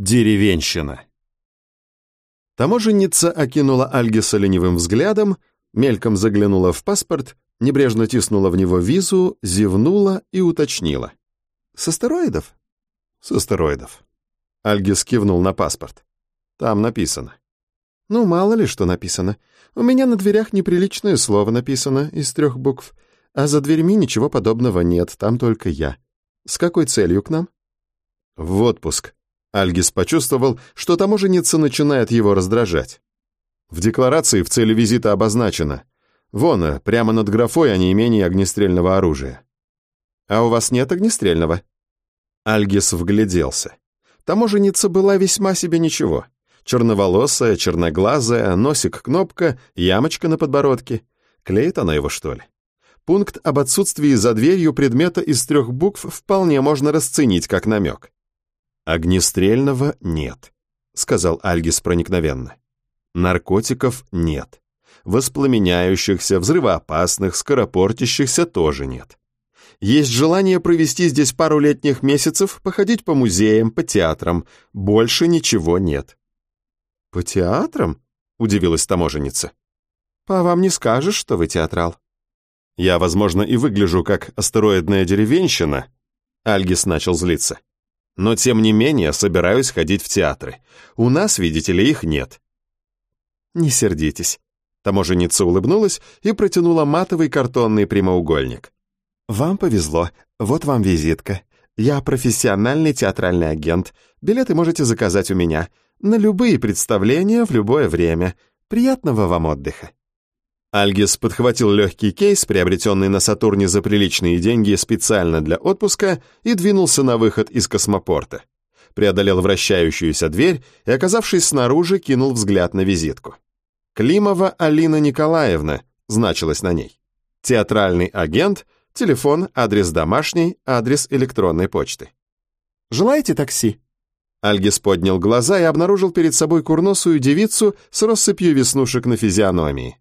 Деревенщина. Таможенница окинула Альгиса ленивым взглядом, мельком заглянула в паспорт, небрежно тиснула в него визу, зевнула и уточнила. «С астероидов?» «С астероидов». Альгис кивнул на паспорт. «Там написано». «Ну, мало ли что написано. У меня на дверях неприличное слово написано из трех букв, а за дверьми ничего подобного нет, там только я. С какой целью к нам?» «В отпуск», Альгис почувствовал, что таможенница начинает его раздражать. В декларации в цели визита обозначено. Вон, прямо над графой о неимении огнестрельного оружия. «А у вас нет огнестрельного?» Альгис вгляделся. Таможенница была весьма себе ничего. Черноволосая, черноглазая, носик-кнопка, ямочка на подбородке. Клеит она его, что ли? Пункт об отсутствии за дверью предмета из трех букв вполне можно расценить как намек. «Огнестрельного нет», — сказал Альгис проникновенно. «Наркотиков нет. Воспламеняющихся, взрывоопасных, скоропортящихся тоже нет. Есть желание провести здесь пару летних месяцев, походить по музеям, по театрам. Больше ничего нет». «По театрам?» — удивилась таможенница. «По вам не скажешь, что вы театрал». «Я, возможно, и выгляжу как астероидная деревенщина», — Альгис начал злиться. Но, тем не менее, собираюсь ходить в театры. У нас, видите ли, их нет». «Не сердитесь». Таможенница улыбнулась и протянула матовый картонный прямоугольник. «Вам повезло. Вот вам визитка. Я профессиональный театральный агент. Билеты можете заказать у меня. На любые представления в любое время. Приятного вам отдыха». Альгис подхватил легкий кейс, приобретенный на Сатурне за приличные деньги специально для отпуска, и двинулся на выход из космопорта. Преодолел вращающуюся дверь и, оказавшись снаружи, кинул взгляд на визитку. «Климова Алина Николаевна» значилось на ней. Театральный агент, телефон, адрес домашний, адрес электронной почты. «Желаете такси?» Альгис поднял глаза и обнаружил перед собой курносую девицу с россыпью веснушек на физиономии.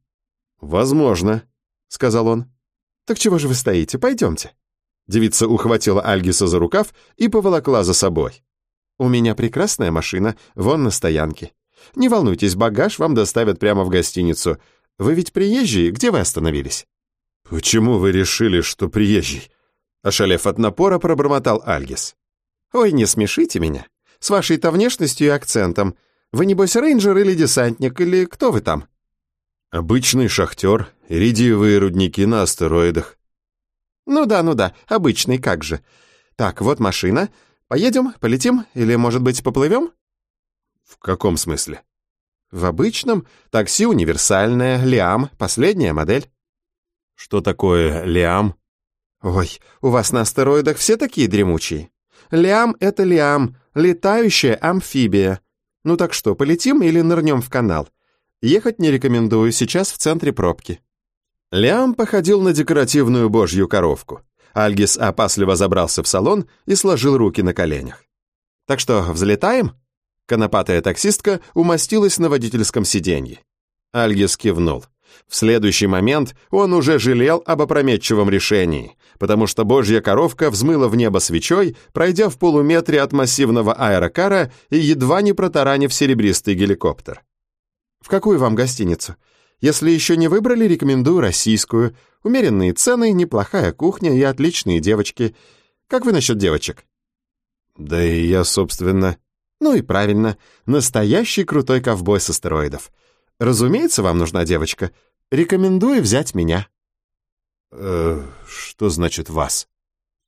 «Возможно», — сказал он. «Так чего же вы стоите? Пойдемте». Девица ухватила Альгиса за рукав и поволокла за собой. «У меня прекрасная машина, вон на стоянке. Не волнуйтесь, багаж вам доставят прямо в гостиницу. Вы ведь приезжие, где вы остановились?» «Почему вы решили, что приезжий?» Ошалев от напора, пробормотал Альгис. «Ой, не смешите меня. С вашей-то внешностью и акцентом. Вы, небось, рейнджер или десантник, или кто вы там?» Обычный шахтер, иридиевые рудники на астероидах. Ну да, ну да, обычный, как же. Так, вот машина. Поедем, полетим или, может быть, поплывем? В каком смысле? В обычном. Такси универсальное, Лиам, последняя модель. Что такое Лиам? Ой, у вас на астероидах все такие дремучие. Лиам — это Лиам, летающая амфибия. Ну так что, полетим или нырнем в канал? Ехать не рекомендую, сейчас в центре пробки». Лиам походил на декоративную божью коровку. Альгис опасливо забрался в салон и сложил руки на коленях. «Так что, взлетаем?» Конопатая таксистка умостилась на водительском сиденье. Альгис кивнул. В следующий момент он уже жалел об опрометчивом решении, потому что божья коровка взмыла в небо свечой, пройдя в полуметре от массивного аэрокара и едва не протаранив серебристый геликоптер. В какую вам гостиницу? Если еще не выбрали, рекомендую российскую. Умеренные цены, неплохая кухня и отличные девочки. Как вы насчет девочек? Да и я, собственно... Ну и правильно. Настоящий крутой ковбой с астероидов. Разумеется, вам нужна девочка. Рекомендую взять меня. Э, что значит вас?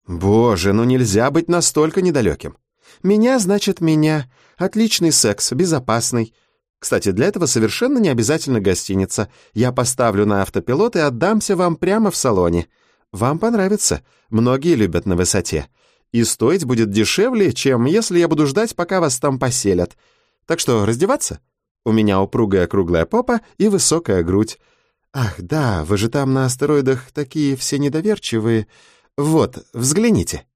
Боже, ну нельзя быть настолько недалеким. Меня значит меня. Отличный секс, безопасный. Кстати, для этого совершенно не обязательно гостиница. Я поставлю на автопилот и отдамся вам прямо в салоне. Вам понравится. Многие любят на высоте. И стоить будет дешевле, чем если я буду ждать, пока вас там поселят. Так что раздеваться? У меня упругая круглая попа и высокая грудь. Ах, да, вы же там на астероидах такие все недоверчивые. Вот, взгляните.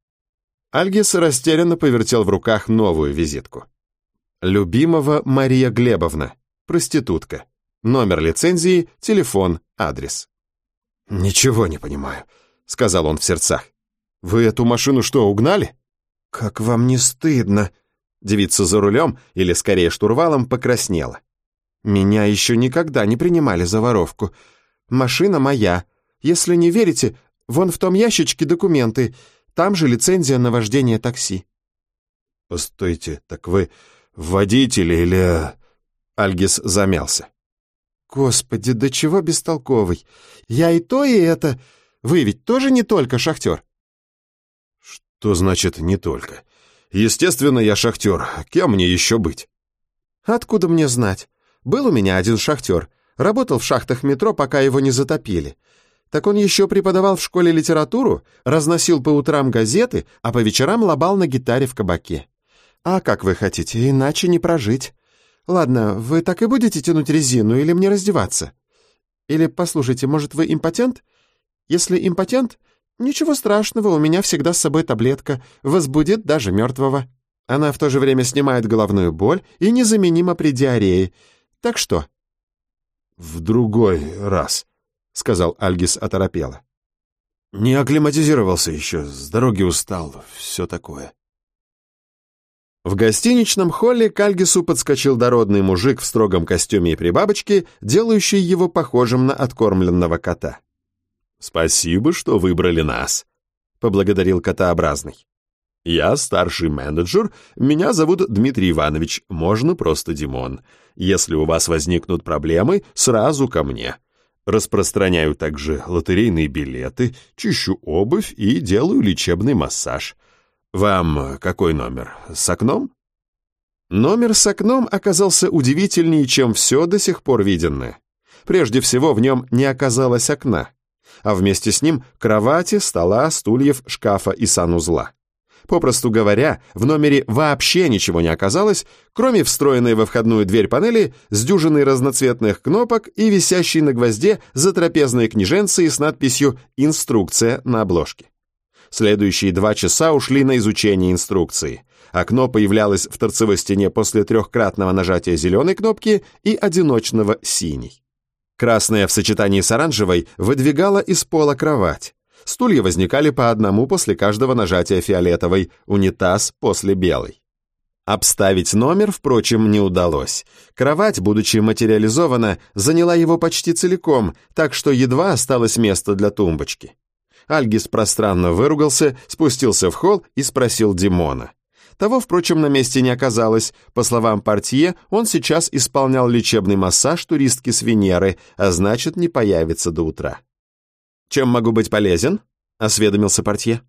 Альгис растерянно повертел в руках новую визитку. Любимого Мария Глебовна, проститутка. Номер лицензии, телефон, адрес. «Ничего не понимаю», — сказал он в сердцах. «Вы эту машину что, угнали?» «Как вам не стыдно?» Девица за рулем, или скорее штурвалом, покраснела. «Меня еще никогда не принимали за воровку. Машина моя. Если не верите, вон в том ящичке документы. Там же лицензия на вождение такси». «Постойте, так вы водитель или...» Альгис замялся. «Господи, да чего бестолковый! Я и то, и это! Вы ведь тоже не только шахтер?» «Что значит «не только»? Естественно, я шахтер. Кем мне еще быть?» «Откуда мне знать? Был у меня один шахтер. Работал в шахтах метро, пока его не затопили. Так он еще преподавал в школе литературу, разносил по утрам газеты, а по вечерам лобал на гитаре в кабаке. А как вы хотите, иначе не прожить. Ладно, вы так и будете тянуть резину или мне раздеваться? Или, послушайте, может, вы импотент? Если импотент, ничего страшного, у меня всегда с собой таблетка, возбудит даже мертвого. Она в то же время снимает головную боль и незаменима при диарее. Так что?» «В другой раз», — сказал Альгис оторопело. «Не акклиматизировался еще, с дороги устал, все такое». В гостиничном холле к Альгису подскочил дородный мужик в строгом костюме и прибабочке, делающий его похожим на откормленного кота. «Спасибо, что выбрали нас», — поблагодарил котообразный. «Я старший менеджер, меня зовут Дмитрий Иванович, можно просто Димон. Если у вас возникнут проблемы, сразу ко мне. Распространяю также лотерейные билеты, чищу обувь и делаю лечебный массаж. «Вам какой номер? С окном?» Номер с окном оказался удивительнее, чем все до сих пор виденное. Прежде всего, в нем не оказалось окна, а вместе с ним кровати, стола, стульев, шкафа и санузла. Попросту говоря, в номере вообще ничего не оказалось, кроме встроенной во входную дверь панели с дюжиной разноцветных кнопок и висящей на гвозде затрапезной книженции с надписью «Инструкция» на обложке. Следующие два часа ушли на изучение инструкции. Окно появлялось в торцевой стене после трехкратного нажатия зеленой кнопки и одиночного синей. Красная в сочетании с оранжевой выдвигала из пола кровать. Стулья возникали по одному после каждого нажатия фиолетовой, унитаз после белой. Обставить номер, впрочем, не удалось. Кровать, будучи материализована, заняла его почти целиком, так что едва осталось место для тумбочки. Альгис пространно выругался, спустился в холл и спросил Димона. Того, впрочем, на месте не оказалось. По словам портье, он сейчас исполнял лечебный массаж туристки с Венеры, а значит, не появится до утра. «Чем могу быть полезен?» — осведомился портье.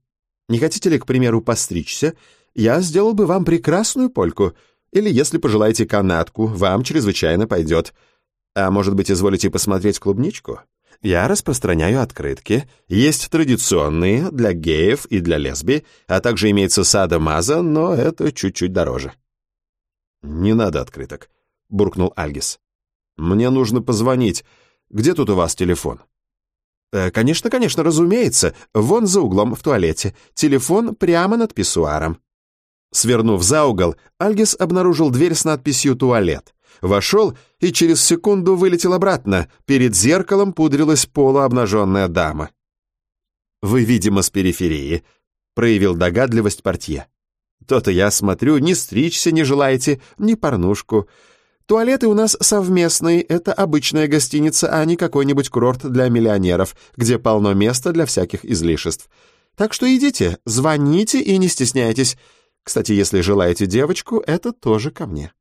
«Не хотите ли, к примеру, постричься? Я сделал бы вам прекрасную польку. Или, если пожелаете канатку, вам чрезвычайно пойдет. А может быть, изволите посмотреть клубничку?» Я распространяю открытки. Есть традиционные для геев и для лесби, а также имеется сада-маза, но это чуть-чуть дороже. «Не надо открыток», — буркнул Альгис. «Мне нужно позвонить. Где тут у вас телефон?» «Э, «Конечно, конечно, разумеется. Вон за углом в туалете. Телефон прямо над писсуаром». Свернув за угол, Альгис обнаружил дверь с надписью «Туалет». Вошел и через секунду вылетел обратно. Перед зеркалом пудрилась полуобнаженная дама. «Вы, видимо, с периферии», — проявил догадливость портье. «То-то я смотрю, не стричься не желаете, ни порнушку. Туалеты у нас совместные, это обычная гостиница, а не какой-нибудь курорт для миллионеров, где полно места для всяких излишеств. Так что идите, звоните и не стесняйтесь. Кстати, если желаете девочку, это тоже ко мне».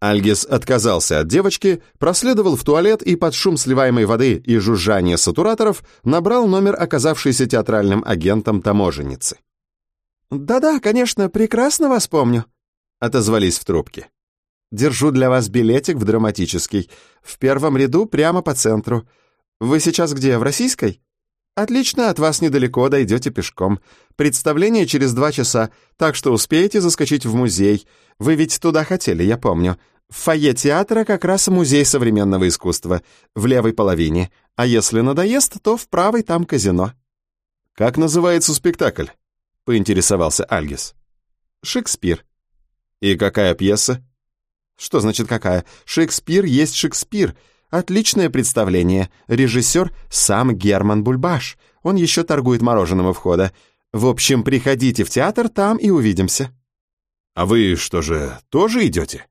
Альгис отказался от девочки, проследовал в туалет и под шум сливаемой воды и жужжание сатураторов набрал номер оказавшейся театральным агентом таможенницы. «Да-да, конечно, прекрасно вас помню», — отозвались в трубке. «Держу для вас билетик в драматический. В первом ряду прямо по центру. Вы сейчас где, в российской?» «Отлично, от вас недалеко, дойдете пешком. Представление через два часа, так что успеете заскочить в музей. Вы ведь туда хотели, я помню. В фойе театра как раз музей современного искусства, в левой половине. А если надоест, то в правой там казино». «Как называется спектакль?» — поинтересовался Альгис. «Шекспир». «И какая пьеса?» «Что значит какая? Шекспир есть Шекспир. Отличное представление. Режиссер сам Герман Бульбаш. Он еще торгует мороженым у входа. В общем, приходите в театр, там и увидимся». «А вы что же, тоже идете?»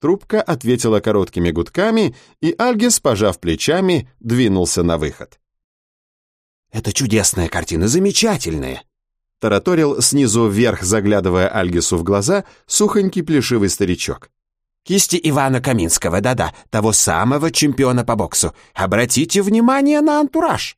Трубка ответила короткими гудками, и Альгис, пожав плечами, двинулся на выход. «Это чудесная картина, замечательная!» Тараторил снизу вверх, заглядывая Альгису в глаза, сухонький плешивый старичок. «Кисти Ивана Каминского, да-да, того самого чемпиона по боксу. Обратите внимание на антураж!»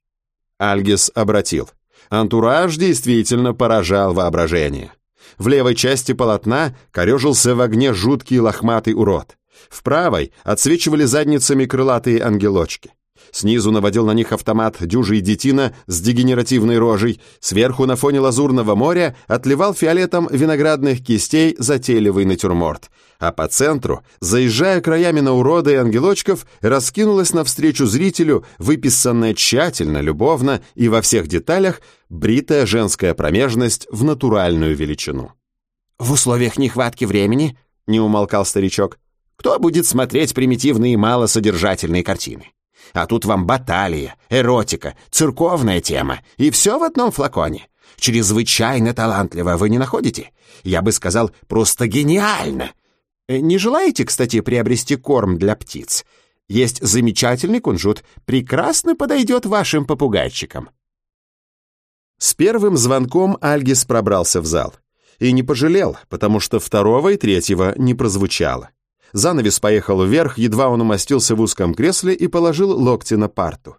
Альгис обратил. Антураж действительно поражал воображение. В левой части полотна корежился в огне жуткий лохматый урод. В правой отсвечивали задницами крылатые ангелочки. Снизу наводил на них автомат дюжий детина с дегенеративной рожей, сверху на фоне лазурного моря отливал фиолетом виноградных кистей затейливый натюрморт, а по центру, заезжая краями на урода и ангелочков, раскинулась навстречу зрителю выписанная тщательно, любовно и во всех деталях бритая женская промежность в натуральную величину. «В условиях нехватки времени», — не умолкал старичок, «кто будет смотреть примитивные малосодержательные картины? А тут вам баталия, эротика, церковная тема, и все в одном флаконе. Чрезвычайно талантливо, вы не находите? Я бы сказал, просто гениально. Э, не желаете, кстати, приобрести корм для птиц? Есть замечательный кунжут, прекрасно подойдет вашим попугайчикам. С первым звонком Альгис пробрался в зал. И не пожалел, потому что второго и третьего не прозвучало. Занавес поехал вверх, едва он умостился в узком кресле и положил локти на парту.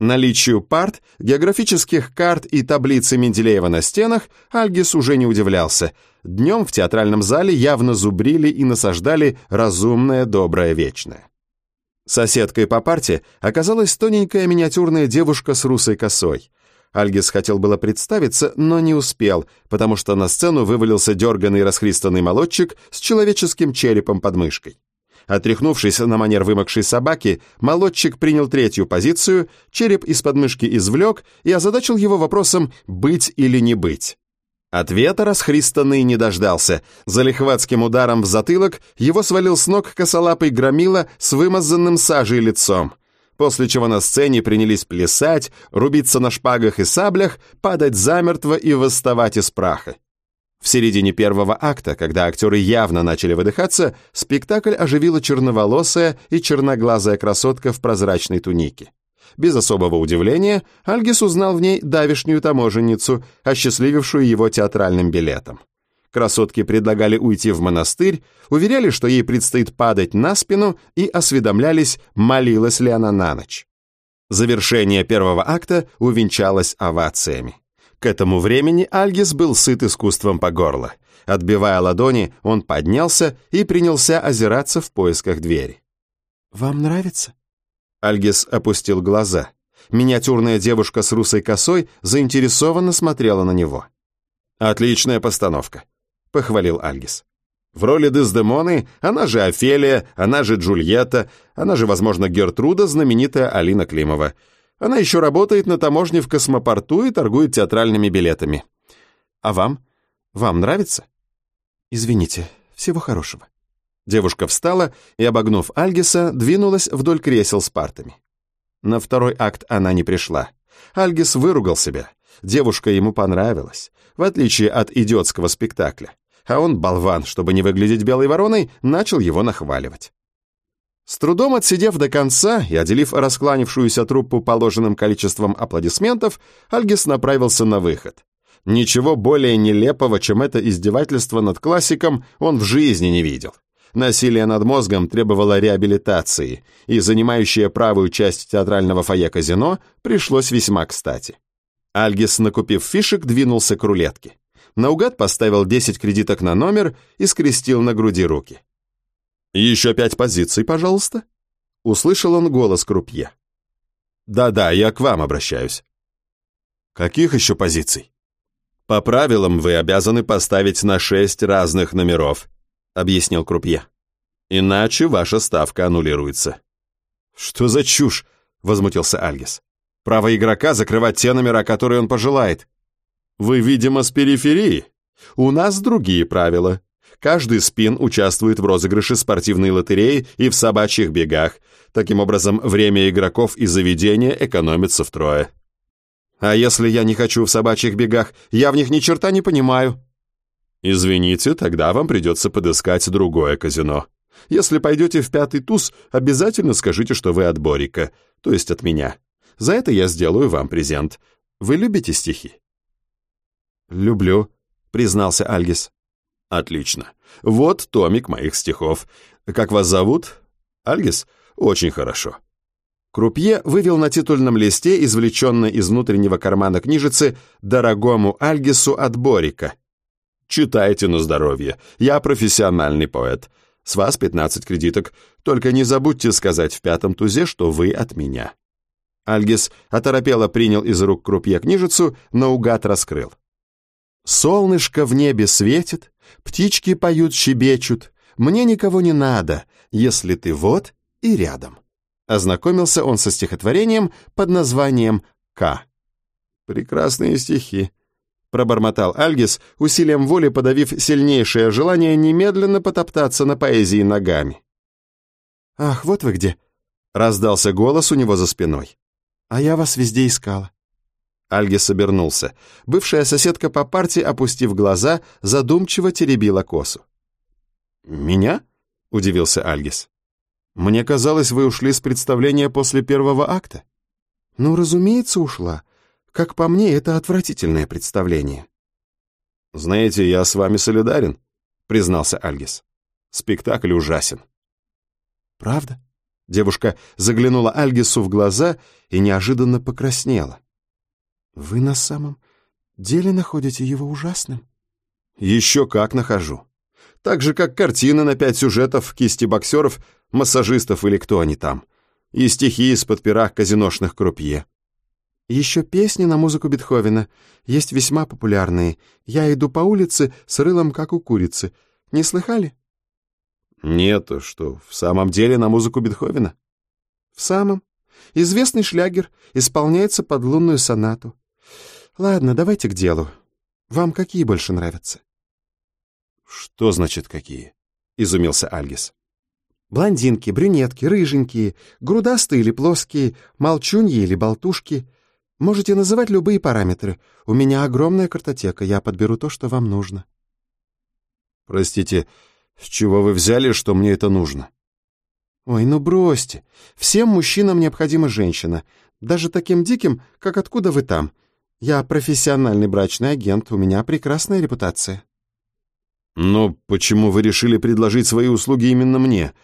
Наличию парт, географических карт и таблицы Менделеева на стенах Альгис уже не удивлялся. Днем в театральном зале явно зубрили и насаждали разумное, доброе, вечное. Соседкой по парте оказалась тоненькая миниатюрная девушка с русой косой. Альгис хотел было представиться, но не успел, потому что на сцену вывалился дерганный расхристанный молодчик с человеческим черепом под мышкой. Отряхнувшись на манер вымокшей собаки, молодчик принял третью позицию, череп из подмышки извлек и озадачил его вопросом «быть или не быть?». Ответа расхристанный не дождался. За лихватским ударом в затылок его свалил с ног косолапый громила с вымазанным сажей лицом после чего на сцене принялись плясать, рубиться на шпагах и саблях, падать замертво и восставать из праха. В середине первого акта, когда актеры явно начали выдыхаться, спектакль оживила черноволосая и черноглазая красотка в прозрачной тунике. Без особого удивления, Альгис узнал в ней давишнюю таможенницу, осчастливившую его театральным билетом. Красотки предлагали уйти в монастырь, уверяли, что ей предстоит падать на спину и осведомлялись, молилась ли она на ночь. Завершение первого акта увенчалось овациями. К этому времени Альгис был сыт искусством по горло. Отбивая ладони, он поднялся и принялся озираться в поисках двери. «Вам нравится?» Альгис опустил глаза. Миниатюрная девушка с русой косой заинтересованно смотрела на него. «Отличная постановка похвалил Альгис. В роли Дездемоны, она же Офелия, она же Джульетта, она же, возможно, Гертруда, знаменитая Алина Климова. Она еще работает на таможне в космопорту и торгует театральными билетами. А вам? Вам нравится? Извините, всего хорошего. Девушка встала и, обогнув Альгиса, двинулась вдоль кресел с партами. На второй акт она не пришла. Альгис выругал себя. Девушка ему понравилась, в отличие от идиотского спектакля а он, болван, чтобы не выглядеть белой вороной, начал его нахваливать. С трудом отсидев до конца и отделив раскланившуюся труппу положенным количеством аплодисментов, Альгис направился на выход. Ничего более нелепого, чем это издевательство над классиком, он в жизни не видел. Насилие над мозгом требовало реабилитации, и занимающее правую часть театрального фойе казино пришлось весьма кстати. Альгис, накупив фишек, двинулся к рулетке наугад поставил 10 кредиток на номер и скрестил на груди руки. «Еще пять позиций, пожалуйста», — услышал он голос крупье. «Да-да, я к вам обращаюсь». «Каких еще позиций?» «По правилам вы обязаны поставить на шесть разных номеров», — объяснил крупье. «Иначе ваша ставка аннулируется». «Что за чушь?» — возмутился Альгис. «Право игрока закрывать те номера, которые он пожелает. Вы, видимо, с периферии. У нас другие правила. Каждый спин участвует в розыгрыше спортивной лотереи и в собачьих бегах. Таким образом, время игроков и заведения экономится втрое. А если я не хочу в собачьих бегах, я в них ни черта не понимаю. Извините, тогда вам придется подыскать другое казино. Если пойдете в пятый туз, обязательно скажите, что вы от Борика, то есть от меня. За это я сделаю вам презент. Вы любите стихи?» «Люблю», — признался Альгис. «Отлично. Вот томик моих стихов. Как вас зовут?» «Альгис? Очень хорошо». Крупье вывел на титульном листе, извлеченной из внутреннего кармана книжицы, «Дорогому Альгису от Борика». «Читайте на здоровье. Я профессиональный поэт. С вас 15 кредиток. Только не забудьте сказать в пятом тузе, что вы от меня». Альгис оторопело принял из рук крупье книжицу, наугад раскрыл. «Солнышко в небе светит, птички поют, щебечут. Мне никого не надо, если ты вот и рядом». Ознакомился он со стихотворением под названием «К». «Прекрасные стихи», — пробормотал Альгис, усилием воли подавив сильнейшее желание немедленно потоптаться на поэзии ногами. «Ах, вот вы где!» — раздался голос у него за спиной. «А я вас везде искала». Альгис обернулся. Бывшая соседка по парте, опустив глаза, задумчиво теребила косу. «Меня?» — удивился Альгис. Мне казалось, вы ушли с представления после первого акта. Ну, разумеется, ушла. Как по мне, это отвратительное представление. Знаете, я с вами солидарен, признался Альгис. Спектакль ужасен. Правда? Девушка заглянула Альгису в глаза и неожиданно покраснела. Вы на самом деле находите его ужасным? Еще как нахожу. Так же, как картины на пять сюжетов кисти боксеров массажистов или кто они там, и стихи из-под пера казиношных крупье. Еще песни на музыку Бетховена, есть весьма популярные. Я иду по улице с рылом, как у курицы. Не слыхали? Нет, что, в самом деле на музыку Бетховена? В самом. Известный шлягер исполняется под лунную сонату. Ладно, давайте к делу. Вам какие больше нравятся? Что значит какие? Изумился Альгис. Блондинки, брюнетки, рыженькие, грудастые или плоские, молчуньи или болтушки. Можете называть любые параметры. У меня огромная картотека, я подберу то, что вам нужно. Простите, с чего вы взяли, что мне это нужно? Ой, ну бросьте. Всем мужчинам необходима женщина. Даже таким диким, как откуда вы там. Я профессиональный брачный агент, у меня прекрасная репутация. Но почему вы решили предложить свои услуги именно мне? —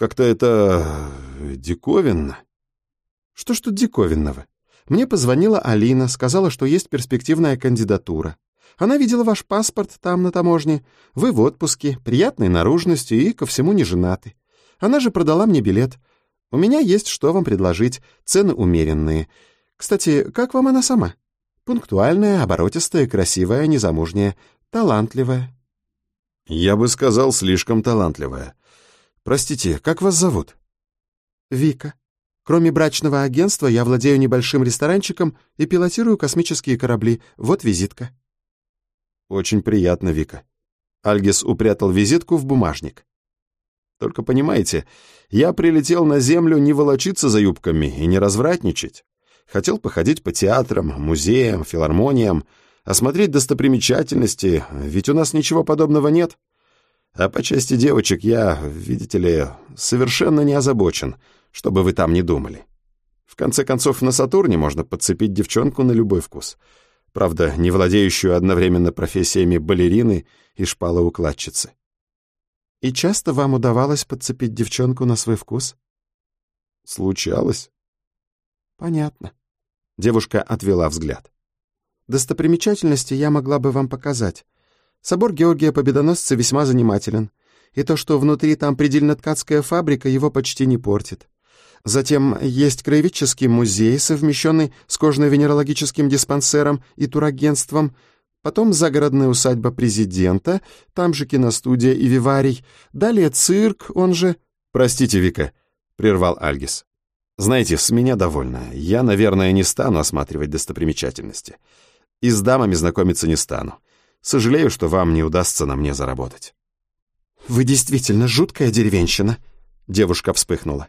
как-то это... диковинно. Что ж тут диковинного? Мне позвонила Алина, сказала, что есть перспективная кандидатура. Она видела ваш паспорт там, на таможне. Вы в отпуске, приятной наружности и ко всему не женаты. Она же продала мне билет. У меня есть что вам предложить, цены умеренные. Кстати, как вам она сама? Пунктуальная, оборотистая, красивая, незамужняя, талантливая. Я бы сказал, слишком талантливая. Простите, как вас зовут? Вика. Кроме брачного агентства, я владею небольшим ресторанчиком и пилотирую космические корабли. Вот визитка. Очень приятно, Вика. Альгис упрятал визитку в бумажник. Только понимаете, я прилетел на Землю не волочиться за юбками и не развратничать. Хотел походить по театрам, музеям, филармониям, осмотреть достопримечательности, ведь у нас ничего подобного нет. А по части девочек я, видите ли, совершенно не озабочен, чтобы вы там не думали. В конце концов, на Сатурне можно подцепить девчонку на любой вкус. Правда, не владеющую одновременно профессиями балерины и шпалоукладчицы. И часто вам удавалось подцепить девчонку на свой вкус? Случалось. Понятно. Девушка отвела взгляд. Достопримечательности я могла бы вам показать. Собор Георгия Победоносца весьма занимателен, и то, что внутри там предельно-ткацкая фабрика, его почти не портит. Затем есть краеведческий музей, совмещенный с кожно-венерологическим диспансером и турагентством, потом загородная усадьба президента, там же киностудия и виварий, далее цирк, он же... «Простите, Вика», — прервал Альгис. «Знаете, с меня довольно. Я, наверное, не стану осматривать достопримечательности. И с дамами знакомиться не стану. Сожалею, что вам не удастся на мне заработать». «Вы действительно жуткая деревенщина», — девушка вспыхнула.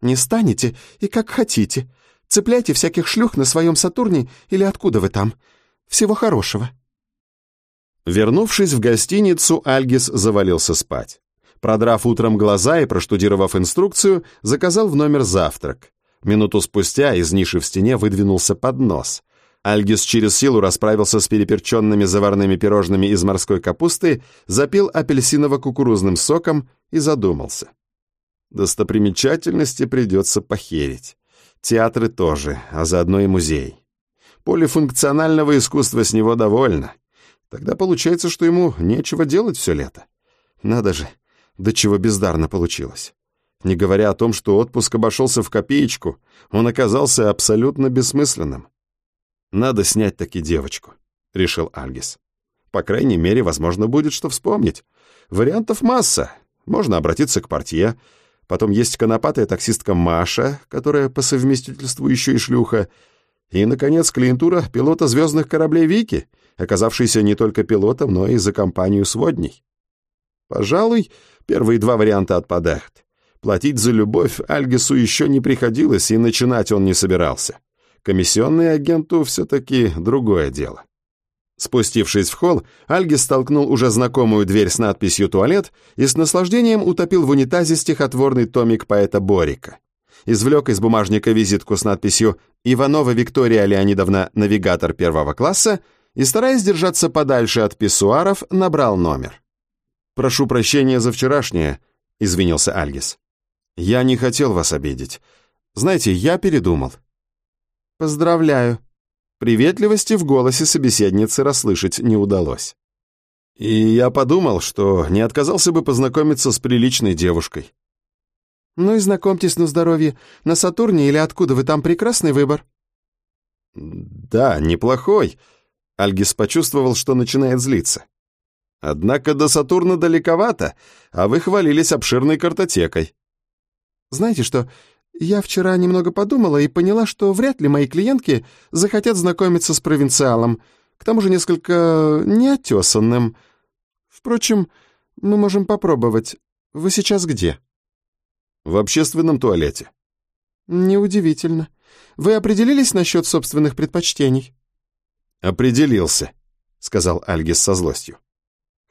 «Не станете и как хотите. Цепляйте всяких шлюх на своем Сатурне или откуда вы там. Всего хорошего». Вернувшись в гостиницу, Альгис завалился спать. Продрав утром глаза и проштудировав инструкцию, заказал в номер завтрак. Минуту спустя из ниши в стене выдвинулся поднос. Альгис через силу расправился с переперченными заварными пирожными из морской капусты, запил апельсиново-кукурузным соком и задумался. Достопримечательности придется похерить. Театры тоже, а заодно и музей. Полифункционального искусства с него довольно. Тогда получается, что ему нечего делать все лето. Надо же, до чего бездарно получилось. Не говоря о том, что отпуск обошелся в копеечку, он оказался абсолютно бессмысленным. «Надо снять таки девочку», — решил Альгис. «По крайней мере, возможно, будет что вспомнить. Вариантов масса. Можно обратиться к портье. Потом есть конопатая таксистка Маша, которая по совместительству еще и шлюха. И, наконец, клиентура пилота звездных кораблей Вики, оказавшийся не только пилотом, но и за компанию сводней. Пожалуй, первые два варианта отпадают. Платить за любовь Альгису еще не приходилось, и начинать он не собирался. Комиссионный агенту все-таки другое дело. Спустившись в холл, Альгис столкнул уже знакомую дверь с надписью «Туалет» и с наслаждением утопил в унитазе стихотворный томик поэта Борика. Извлек из бумажника визитку с надписью «Иванова Виктория Леонидовна, навигатор первого класса» и, стараясь держаться подальше от писсуаров, набрал номер. «Прошу прощения за вчерашнее», — извинился Альгис. «Я не хотел вас обидеть. Знаете, я передумал». «Поздравляю». Приветливости в голосе собеседницы расслышать не удалось. И я подумал, что не отказался бы познакомиться с приличной девушкой. «Ну и знакомьтесь на здоровье. На Сатурне или откуда вы там прекрасный выбор?» «Да, неплохой», Альгис почувствовал, что начинает злиться. Однако до Сатурна далековато, а вы хвалились обширной картотекой. Знаете что, я вчера немного подумала и поняла, что вряд ли мои клиентки захотят знакомиться с провинциалом, к тому же несколько неотесанным. Впрочем, мы можем попробовать. Вы сейчас где? В общественном туалете. Неудивительно. Вы определились насчет собственных предпочтений? «Определился», — сказал Альгис со злостью.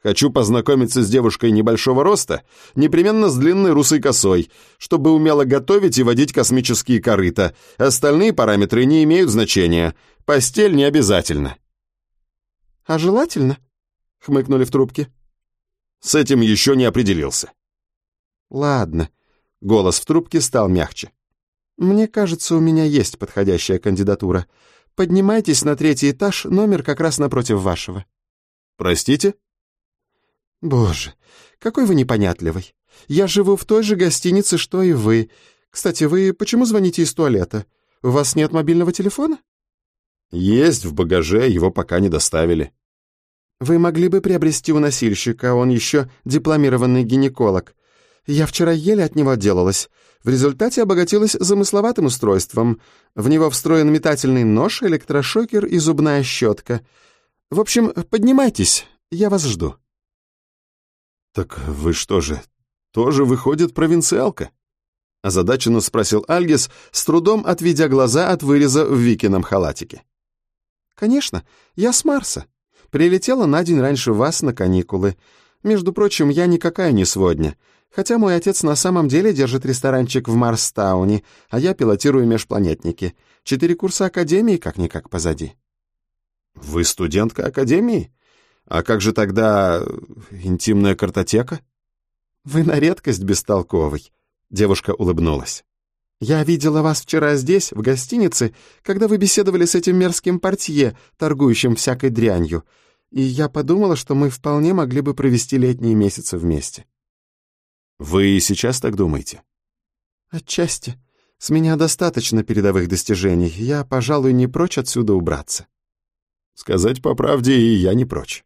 «Хочу познакомиться с девушкой небольшого роста, непременно с длинной русой косой, чтобы умела готовить и водить космические корыта. Остальные параметры не имеют значения. Постель не обязательно». «А желательно?» — хмыкнули в трубке. «С этим еще не определился». «Ладно». Голос в трубке стал мягче. «Мне кажется, у меня есть подходящая кандидатура. Поднимайтесь на третий этаж, номер как раз напротив вашего». «Простите?» «Боже, какой вы непонятливый. Я живу в той же гостинице, что и вы. Кстати, вы почему звоните из туалета? У вас нет мобильного телефона?» «Есть, в багаже, его пока не доставили». «Вы могли бы приобрести у носильщика, он еще дипломированный гинеколог. Я вчера еле от него отделалась. В результате обогатилась замысловатым устройством. В него встроен метательный нож, электрошокер и зубная щетка. В общем, поднимайтесь, я вас жду». «Так вы что же, тоже, выходит, провинциалка?» Озадаченно спросил Альгис, с трудом отведя глаза от выреза в Викином халатике. «Конечно, я с Марса. Прилетела на день раньше вас на каникулы. Между прочим, я никакая не сводня. Хотя мой отец на самом деле держит ресторанчик в Марстауне, а я пилотирую межпланетники. Четыре курса Академии как-никак позади». «Вы студентка Академии? А как же тогда интимная картотека?» «Вы на редкость бестолковый», — девушка улыбнулась. «Я видела вас вчера здесь, в гостинице, когда вы беседовали с этим мерзким портье, торгующим всякой дрянью, и я подумала, что мы вполне могли бы провести летние месяцы вместе». Вы и сейчас так думаете? Отчасти. С меня достаточно передовых достижений. Я, пожалуй, не прочь отсюда убраться. Сказать по правде, и я не прочь.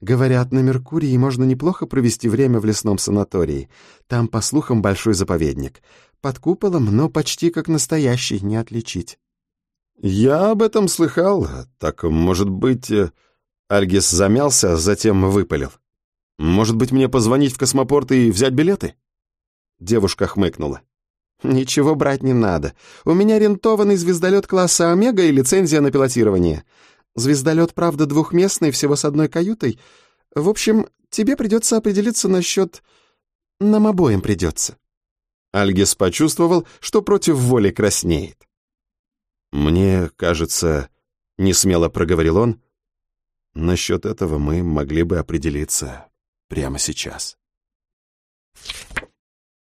Говорят, на Меркурии можно неплохо провести время в лесном санатории. Там, по слухам, большой заповедник. Под куполом, но почти как настоящий, не отличить. Я об этом слыхал. Так, может быть... Э, Альгис замялся, затем выпалил. «Может быть, мне позвонить в космопорт и взять билеты?» Девушка хмыкнула. «Ничего брать не надо. У меня рентованный звездолет класса Омега и лицензия на пилотирование. Звездолет, правда, двухместный, всего с одной каютой. В общем, тебе придется определиться насчет... Нам обоим придется». Альгис почувствовал, что против воли краснеет. «Мне кажется...» — несмело проговорил он. «Насчет этого мы могли бы определиться прямо сейчас».